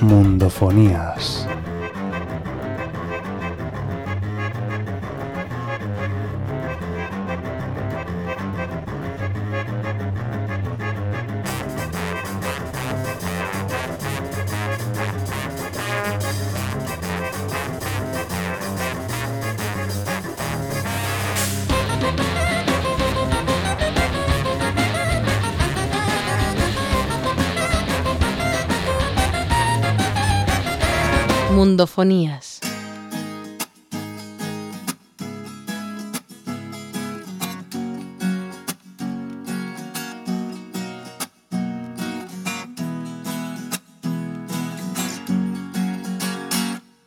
Mundofonías. Mundofonías.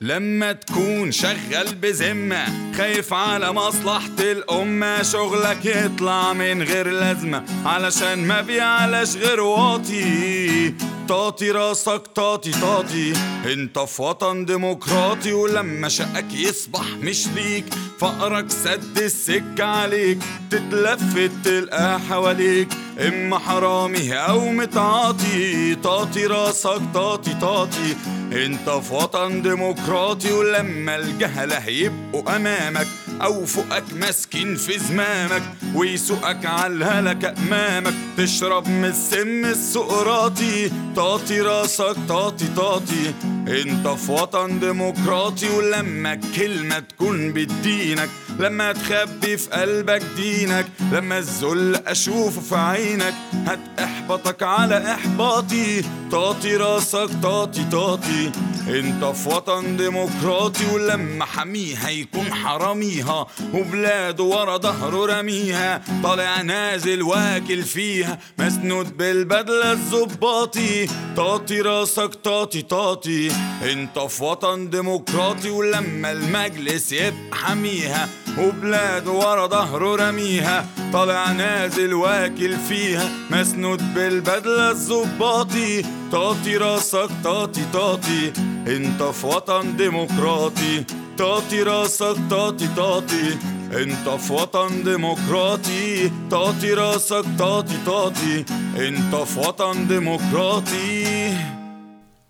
لما تكون شغال بذمة خايف على مصلحة الأمة شغلك يطلع من غير لازمة علشان ما بيعلاش غير واطي طاطي راسك طاطي طاطي. انت في وطن ديمقراطي ولما شقك يصبح مش ليك. فقرك سد السكة عليك تتلفت تلقاه حواليك. إما حرامي أو متعاطي. طاطي راسك طاطي طاطي. انت في وطن ديمقراطي ولما الجهلة يبقوا أمامك. أو فوقك ماسكين في زمامك ويسوقك على الهلكة أمامك. تشرب من السم السقراطي طاطي راسك طاطي طاطي انت في وطن ديمقراطي ولما الكلمة تكون بدينك لما تخبي في قلبك دينك لما الذل أشوفه في عينك هتحبطك على إحباطي. طاطي راسك طاطي طاطي انت في وطن ديمقراطي ولما حميها يكون حراميها. وبلاده ورا ظهره رميها. طالع نازل واكل فيها. مسنود بالبدلة الظباطي طاطي راسك طاطي طاطي انت في وطن ديمقراطي ولما المجلس يبقى حميها وبلاده ورا ظهره رميها. طالع نازل واكل فيها. مسنود بالبدلة الظباطي طاطي راسك طاطي طاطي. انت في وطن ديمقراطي. طاطي راسك طاطي طاطي. انت في وطن ديمقراطي. طاطي راسك طاطي طاطي. انت في وطن ديمقراطي.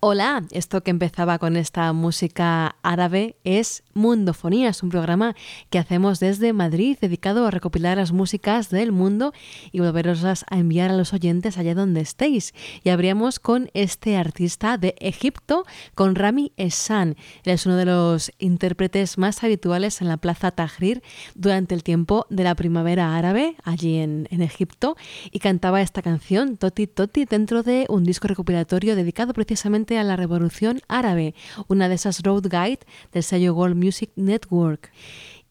Hola, esto que empezaba con esta música árabe es Mundofonías, un programa que hacemos desde Madrid dedicado a recopilar las músicas del mundo y volveroslas a enviar a los oyentes allá donde estéis. Y abríamos con este artista de Egipto, con Rami Essan. Él es uno de los intérpretes más habituales en la Plaza Tahrir durante el tiempo de la primavera árabe, allí en, en Egipto, y cantaba esta canción, Toti Toti, dentro de un disco recopilatorio dedicado precisamente a la Revolución Árabe, una de esas road guide del sello Gold Music Network.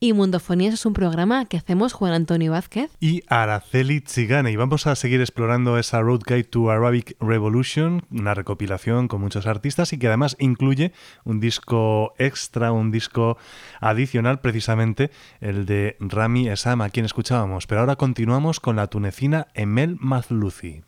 Y Mundofonías es un programa que hacemos Juan Antonio Vázquez y Araceli Tzigane. Y vamos a seguir explorando esa Road Guide to Arabic Revolution, una recopilación con muchos artistas y que además incluye un disco extra, un disco adicional, precisamente el de Rami Esam, a quien escuchábamos. Pero ahora continuamos con la tunecina Emel Mazluzi.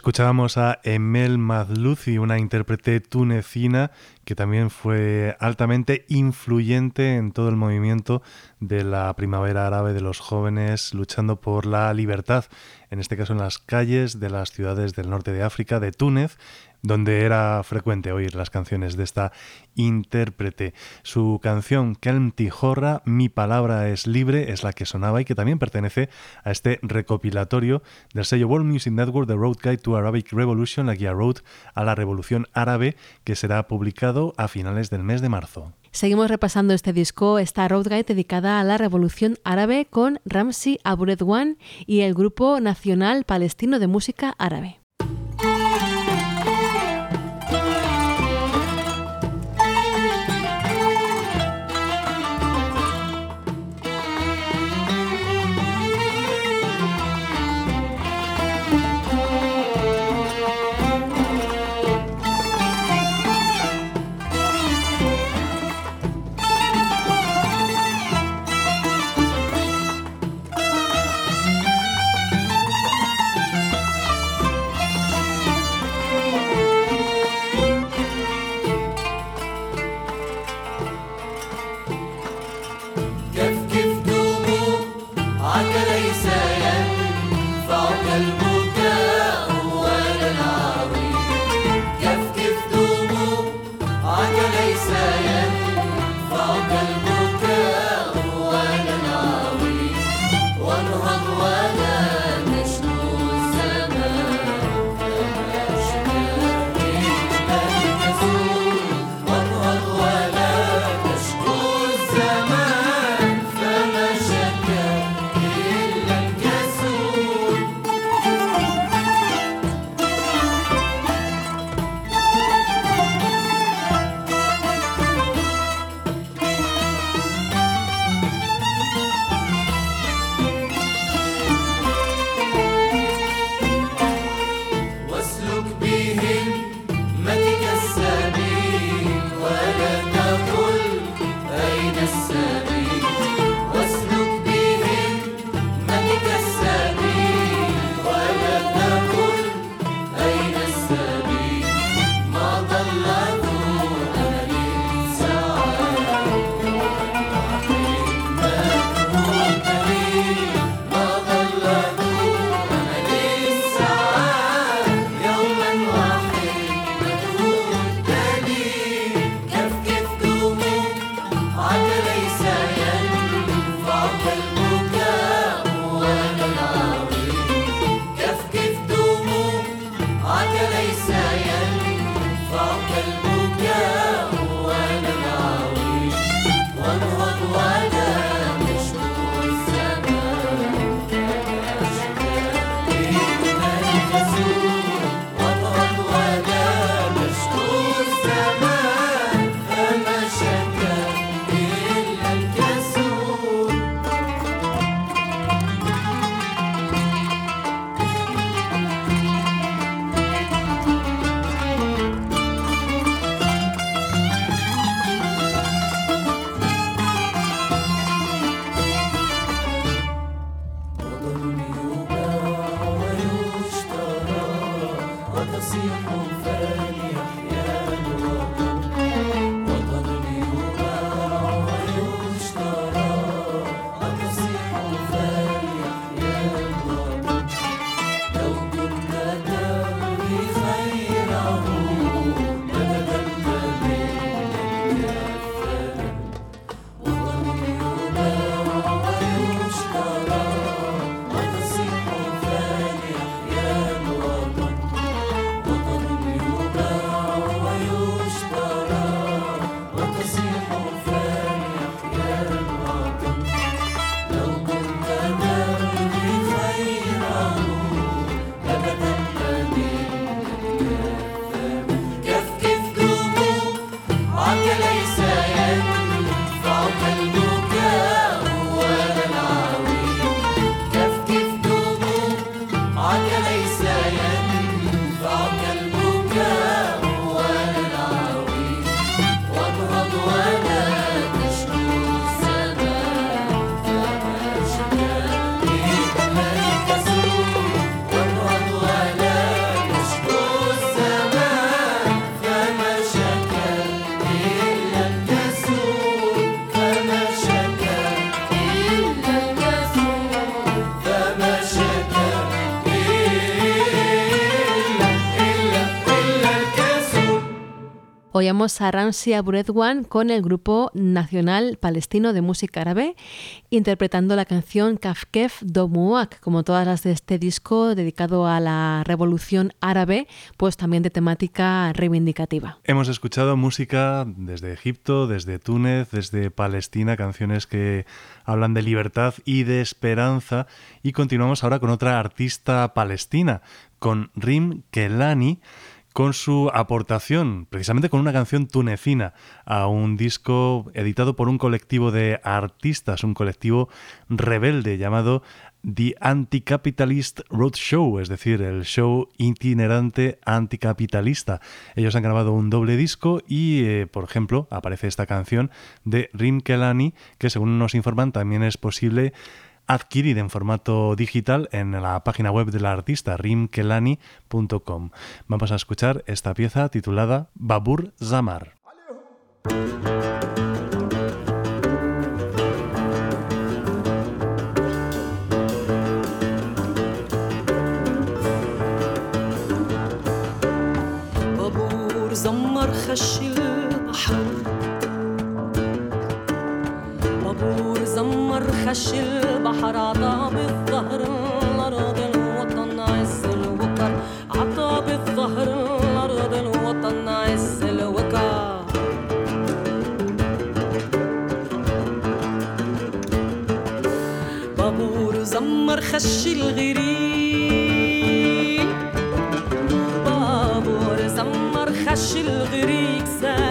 Escuchábamos a Emel Mazluzi, una intérprete tunecina que también fue altamente influyente en todo el movimiento de la primavera árabe de los jóvenes luchando por la libertad, en este caso en las calles de las ciudades del norte de África, de Túnez, donde era frecuente oír las canciones de esta intérprete. Su canción Kelm Tijorra, Mi palabra es libre, es la que sonaba y que también pertenece a este recopilatorio del sello World Music Network The Road Guide to Arabic Revolution, la guía Road a la Revolución Árabe, que será publicado a finales del mes de marzo. Seguimos repasando este disco, esta Road Guide dedicada a la Revolución Árabe con Ramsi Aburedwan y el Grupo Nacional Palestino de Música Árabe. Oíamos a Ramsia Buredwan con el grupo nacional palestino de música árabe, interpretando la canción Kafkef do Muak, como todas las de este disco dedicado a la revolución árabe, pues también de temática reivindicativa. Hemos escuchado música desde Egipto, desde Túnez, desde Palestina, canciones que hablan de libertad y de esperanza, y continuamos ahora con otra artista palestina, con Rim Kelani, con su aportación, precisamente con una canción tunecina, a un disco editado por un colectivo de artistas, un colectivo rebelde llamado The Anticapitalist Roadshow, es decir, el show itinerante anticapitalista. Ellos han grabado un doble disco y, eh, por ejemplo, aparece esta canción de Rim Kelani, que según nos informan también es posible adquirir en formato digital en la página web del artista rimkelani.com. Vamos a escuchar esta pieza titulada Babur Zamar. خش البحر عطا بالظهر الأرض الوطن عز الوكر عطا بالظهر الأرض الوطن عز الوكر بابور زمر خش الغريق. بابور زمر خش الغريق سالك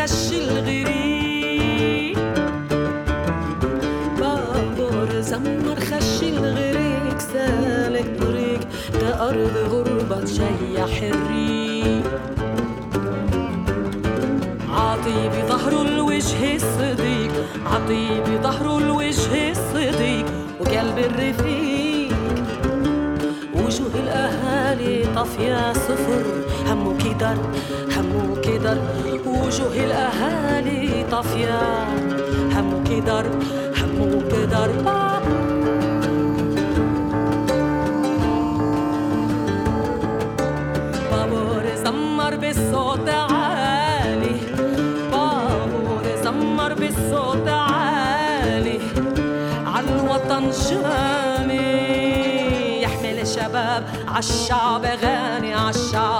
خش الغريق بابور زمر خش الغريق سالك طريق لأرض غربة جاية حريق. عطي بظهره الوجه الصديق عطي بظهره الوجه الصديق وقلب الرفيق. وجوه الأهالي طافية صفر همه كدر همه كدر. وجوه الأهالي طافية. كدر همه كدر بابور زمر بالصوت عالي. بابور زمر بالصوت عالي. عالوطن جامي. يحمل الشباب عالشعب غاني عالشعب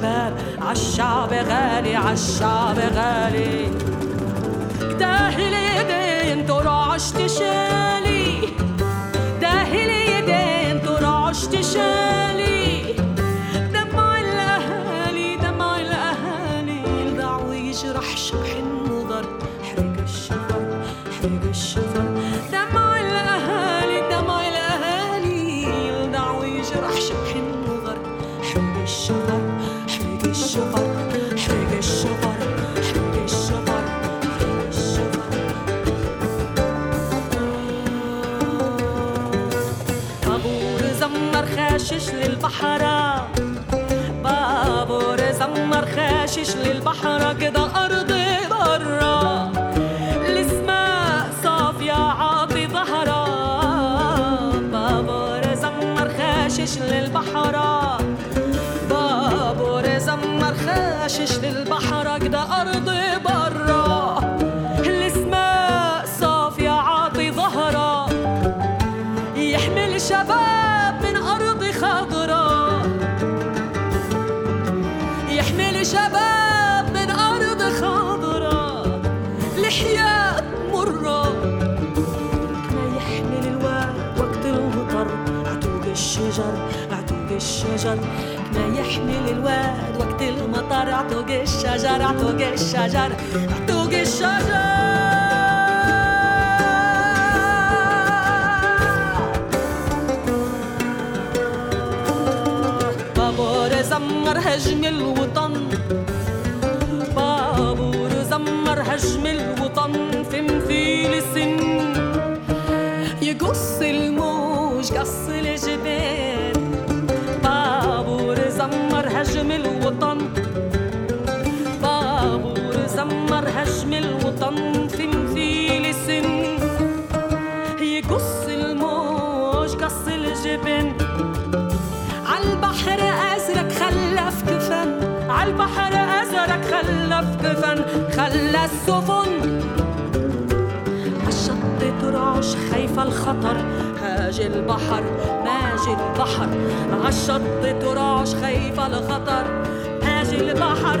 الشباب عالشعب غالي عالشعب غالي. اجتاهل ايدي أنتوا رعش تشيل 腹けだ الشجر ما يحمل الواد وقت المطر. عتوق الشجر عتوق الشجر عتوق الشجر. بابور زمر هجم الوطن. بابور زمر هجم الوطن. ولا السفن. عالشط ترعش خايفة الخطر هاج البحر ماجي البحر. عالشط ترعش خايفة الخطر هاج البحر.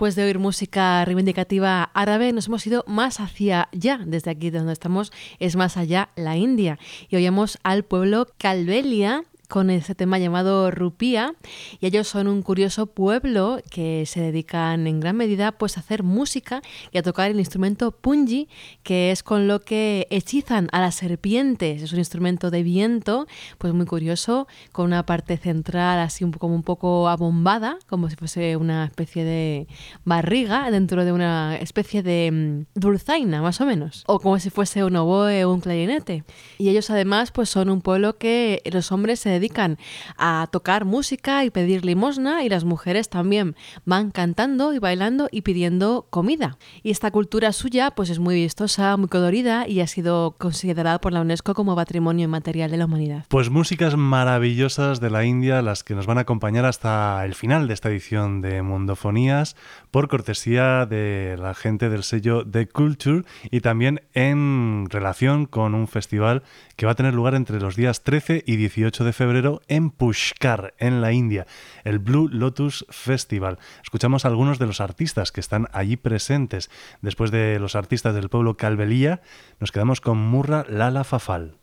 Después de oír música reivindicativa árabe, nos hemos ido más hacia allá. Desde aquí donde estamos es más allá la India. Y oíamos al pueblo Calbelia con ese tema llamado Rupía y ellos son un curioso pueblo que se dedican en gran medida pues a hacer música y a tocar el instrumento punji que es con lo que hechizan a las serpientes. Es un instrumento de viento pues muy curioso con una parte central así como un poco abombada como si fuese una especie de barriga dentro de una especie de mm, dulzaina más o menos o como si fuese un oboe o un clarinete. Y ellos además pues son un pueblo que los hombres se a tocar música y pedir limosna y las mujeres también van cantando y bailando y pidiendo comida. Y esta cultura suya pues es muy vistosa, muy colorida y ha sido considerada por la UNESCO como patrimonio inmaterial de la humanidad. Pues músicas maravillosas de la India las que nos van a acompañar hasta el final de esta edición de Mundofonías por cortesía de la gente del sello The Culture y también en relación con un festival que va a tener lugar entre los días 13 y 18 de febrero en Pushkar, en la India, el Blue Lotus Festival. Escuchamos a algunos de los artistas que están allí presentes. Después de los artistas del pueblo Calvelía, nos quedamos con Murra Lala Fafal.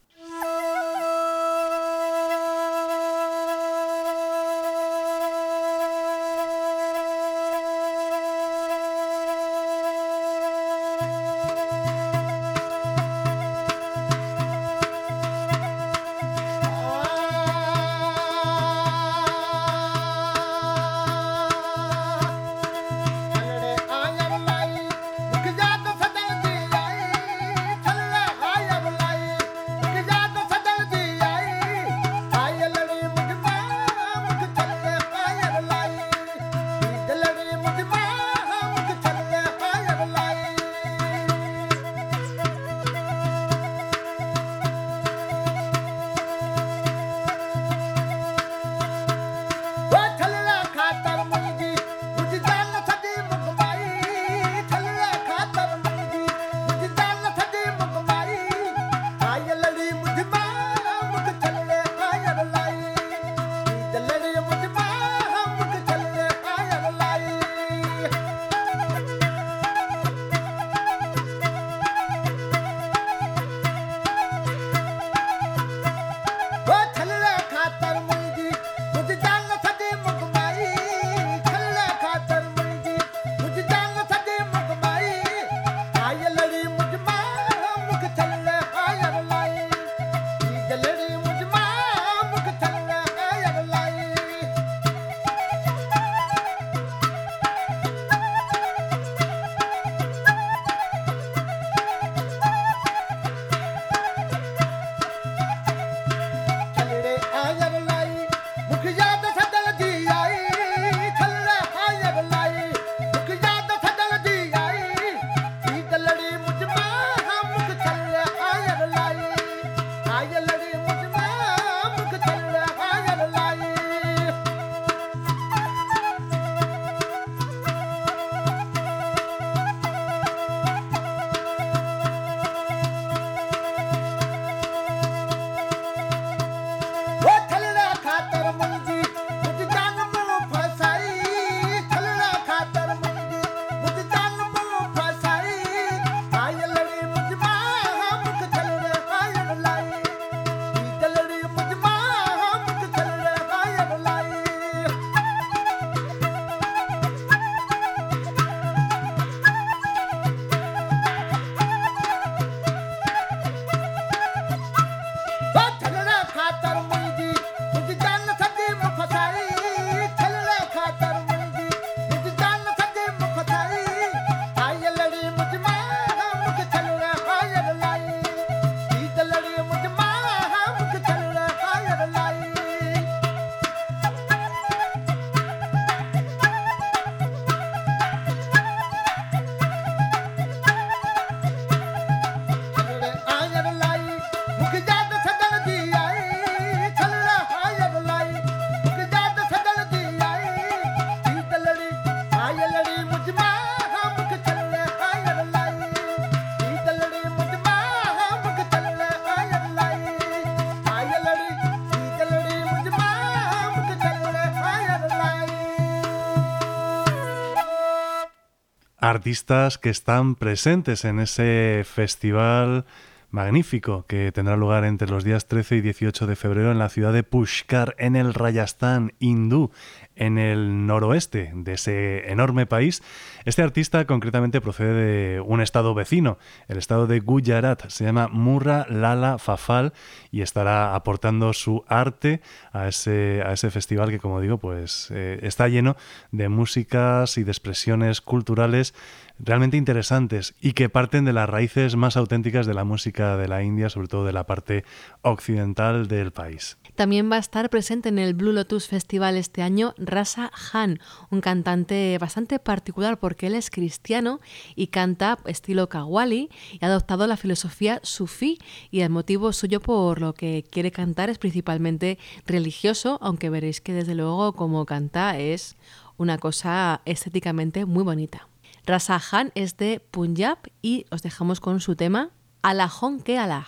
Artistas que están presentes en ese festival magnífico que tendrá lugar entre los días 13 y 18 de febrero en la ciudad de Pushkar, en el Rajasthan hindú, en el noroeste de ese enorme país. Este artista concretamente procede de un estado vecino, el estado de Gujarat. Se llama Murra Lala Fafal y estará aportando su arte a ese, a ese festival que, como digo, pues eh, está lleno de músicas y de expresiones culturales realmente interesantes y que parten de las raíces más auténticas de la música de la India, sobre todo de la parte occidental del país. También va a estar presente en el Blue Lotus Festival este año Rasa Han, un cantante bastante particular porque él es cristiano y canta estilo kawali y ha adoptado la filosofía sufí y el motivo suyo por lo que quiere cantar es principalmente religioso, aunque veréis que desde luego como canta es una cosa estéticamente muy bonita. Rasa Han es de Punjab y os dejamos con su tema Alajón que Alaj.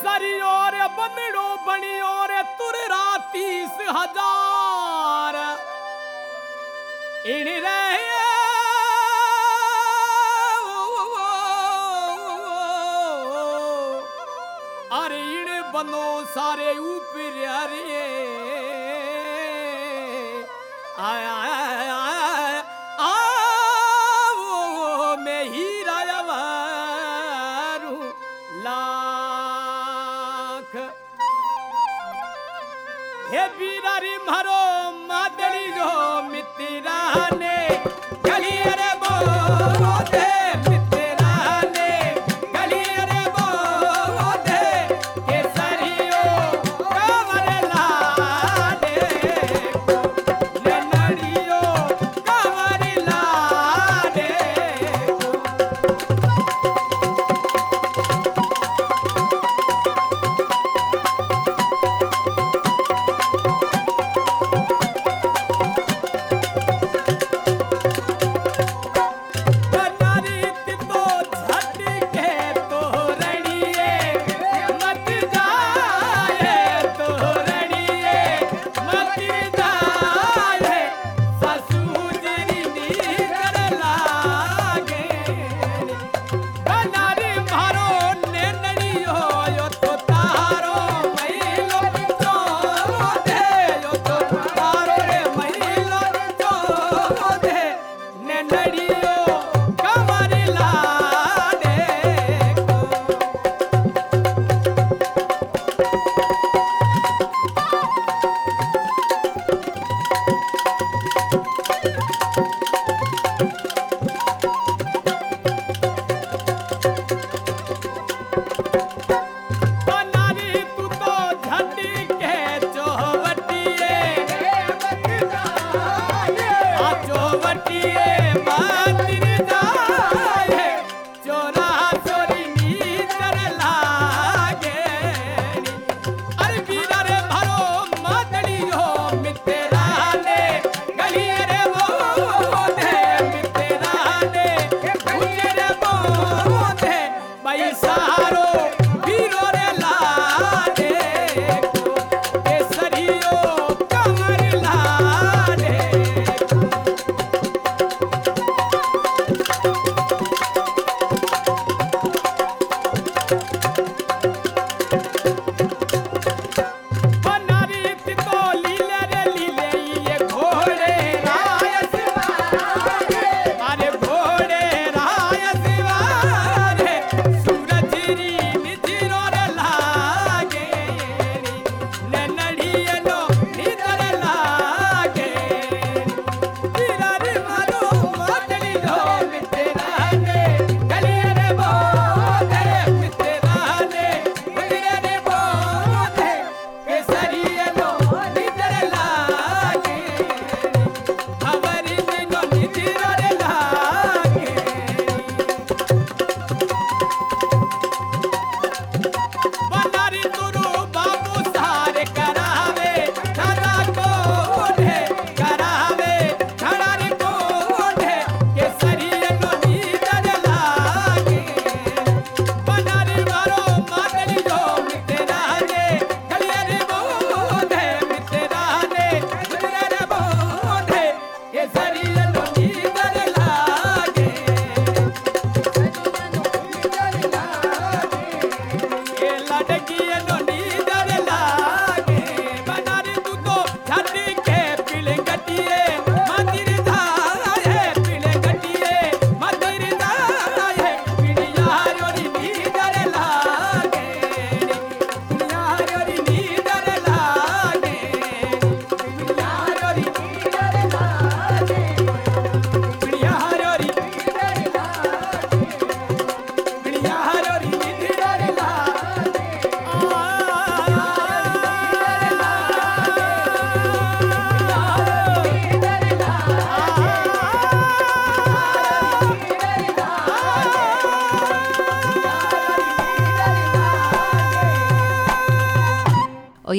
सरियो रे बंदड़ो बणियो रे तुर रातीस हजार इन रहे अरे इन बनो सारे ऊपर अरे आया Oh,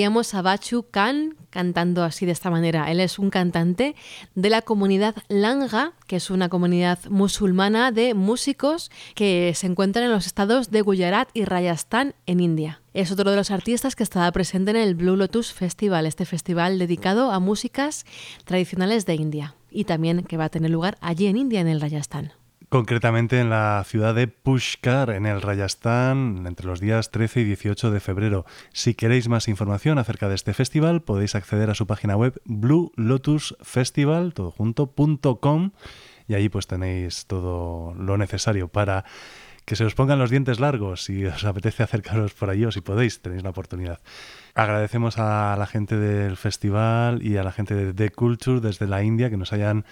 oíamos a Bachu Khan cantando así de esta manera. Él es un cantante de la comunidad Langa, que es una comunidad musulmana de músicos que se encuentran en los estados de Gujarat y Rajasthan en India. Es otro de los artistas que estaba presente en el Blue Lotus Festival, este festival dedicado a músicas tradicionales de India y también que va a tener lugar allí en India, en el Rajasthan concretamente en la ciudad de Pushkar, en el Rajasthan, entre los días 13 y 18 de febrero. Si queréis más información acerca de este festival, podéis acceder a su página web bluelotusfestival.com y allí pues tenéis todo lo necesario para que se os pongan los dientes largos si os apetece acercaros por allí o si podéis, tenéis la oportunidad. Agradecemos a la gente del festival y a la gente de The Culture desde la India que nos hayan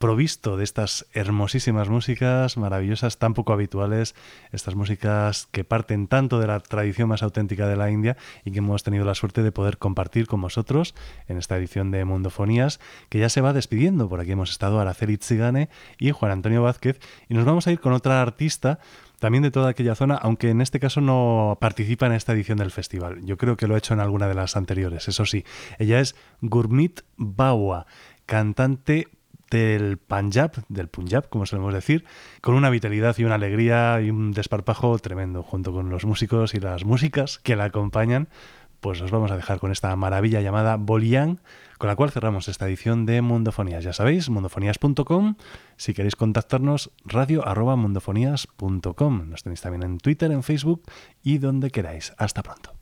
provisto de estas hermosísimas músicas maravillosas, tan poco habituales, estas músicas que parten tanto de la tradición más auténtica de la India y que hemos tenido la suerte de poder compartir con vosotros en esta edición de Mundofonías, que ya se va despidiendo. Por aquí hemos estado Araceli Tzigane y Juan Antonio Vázquez y nos vamos a ir con otra artista también de toda aquella zona, aunque en este caso no participa en esta edición del festival. Yo creo que lo ha hecho en alguna de las anteriores, eso sí. Ella es Gurmit Bawa, cantante del Punjab, del Punjab, como solemos decir, con una vitalidad y una alegría y un desparpajo tremendo, junto con los músicos y las músicas que la acompañan. Pues os vamos a dejar con esta maravilla llamada Bolian, con la cual cerramos esta edición de Mundofonías. Ya sabéis, mundofonías.com. Si queréis contactarnos, radio arroba mundofonías.com. Nos tenéis también en Twitter, en Facebook y donde queráis. Hasta pronto.